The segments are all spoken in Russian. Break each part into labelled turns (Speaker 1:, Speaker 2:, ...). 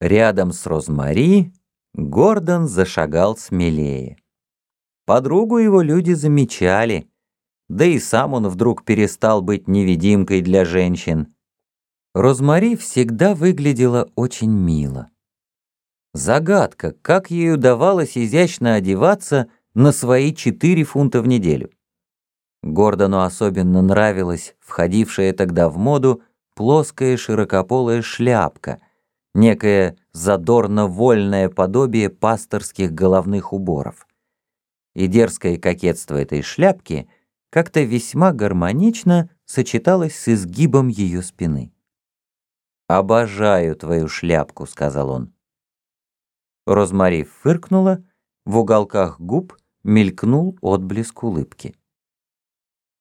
Speaker 1: Рядом с Розмари Гордон зашагал смелее. Подругу его люди замечали, да и сам он вдруг перестал быть невидимкой для женщин. Розмари всегда выглядела очень мило. Загадка, как ей удавалось изящно одеваться на свои четыре фунта в неделю. Гордону особенно нравилась входившая тогда в моду плоская широкополая шляпка, некое задорно-вольное подобие пасторских головных уборов. И дерзкое кокетство этой шляпки как-то весьма гармонично сочеталось с изгибом ее спины. «Обожаю твою шляпку», — сказал он. Розмари фыркнула, в уголках губ мелькнул отблеск улыбки.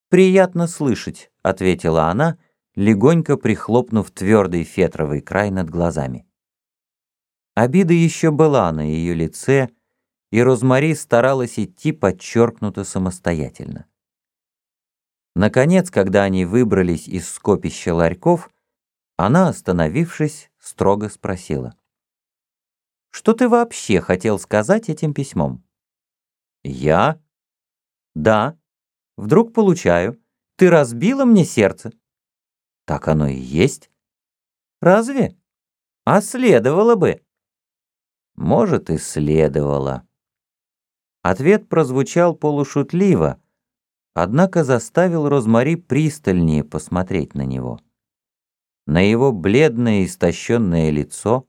Speaker 1: «Приятно слышать», — ответила она, легонько прихлопнув твердый фетровый край над глазами. Обида еще была на ее лице, и Розмари старалась идти подчеркнуто самостоятельно. Наконец, когда они выбрались из скопища ларьков, она, остановившись, строго спросила. «Что ты вообще хотел сказать этим письмом?» «Я?» «Да. Вдруг получаю. Ты разбила мне сердце». Так оно и есть. Разве? А следовало бы. Может, и следовало. Ответ прозвучал полушутливо, однако заставил Розмари пристальнее посмотреть на него. На его бледное истощенное лицо,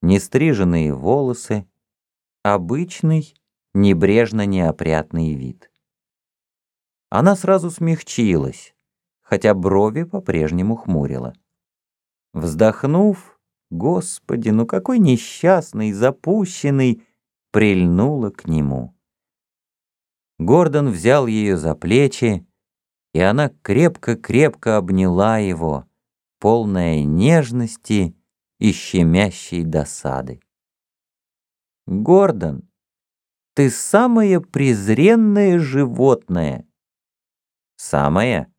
Speaker 1: нестриженные волосы, обычный, небрежно неопрятный вид. Она сразу смягчилась, хотя брови по-прежнему хмурила. Вздохнув, Господи, ну какой несчастный, запущенный, прильнула к нему. Гордон взял ее за плечи, и она крепко-крепко обняла его, полная нежности и щемящей досады. «Гордон, ты самое презренное животное!» «Самое?»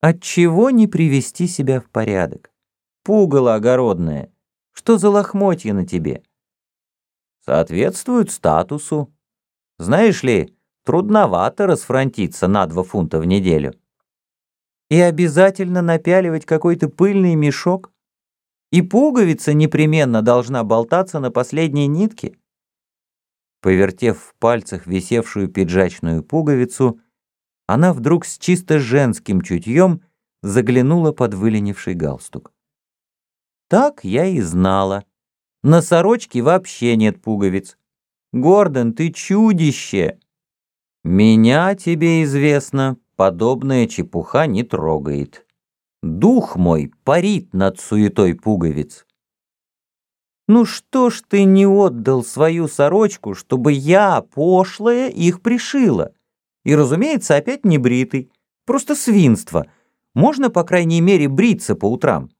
Speaker 1: Отчего не привести себя в порядок? Пугало огородное. Что за лохмотья на тебе? Соответствуют статусу. Знаешь ли, трудновато расфронтиться на два фунта в неделю. И обязательно напяливать какой-то пыльный мешок? И пуговица непременно должна болтаться на последней нитке? Повертев в пальцах висевшую пиджачную пуговицу, она вдруг с чисто женским чутьем заглянула под выленивший галстук. Так я и знала. На сорочке вообще нет пуговиц. Гордон, ты чудище! Меня, тебе известно, подобная чепуха не трогает. Дух мой парит над суетой пуговиц. Ну что ж ты не отдал свою сорочку, чтобы я, пошлая, их пришила? И, разумеется, опять не бритый. Просто свинство. Можно, по крайней мере, бриться по утрам.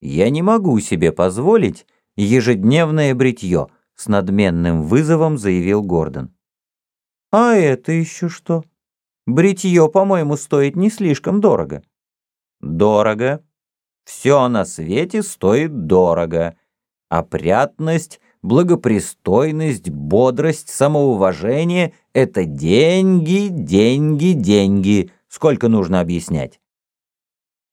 Speaker 1: Я не могу себе позволить ежедневное бритье, с надменным вызовом заявил Гордон. А это еще что? Бритье, по-моему, стоит не слишком дорого. Дорого. Все на свете стоит дорого. Опрятность благопристойность, бодрость, самоуважение — это деньги, деньги, деньги. Сколько нужно объяснять?